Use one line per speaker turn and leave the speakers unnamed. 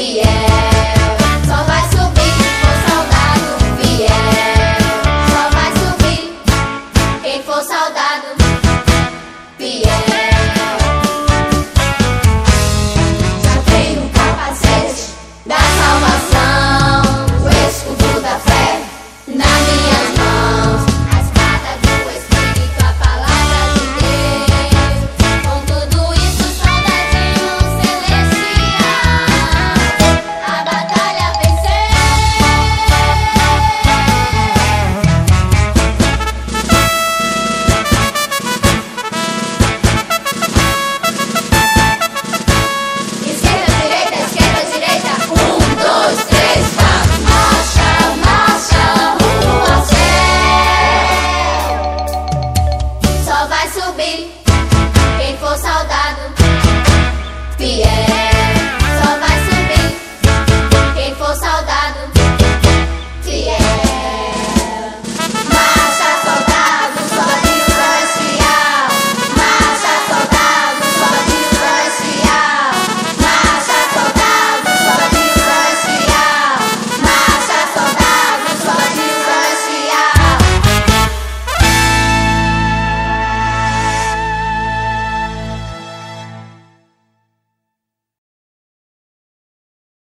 the end.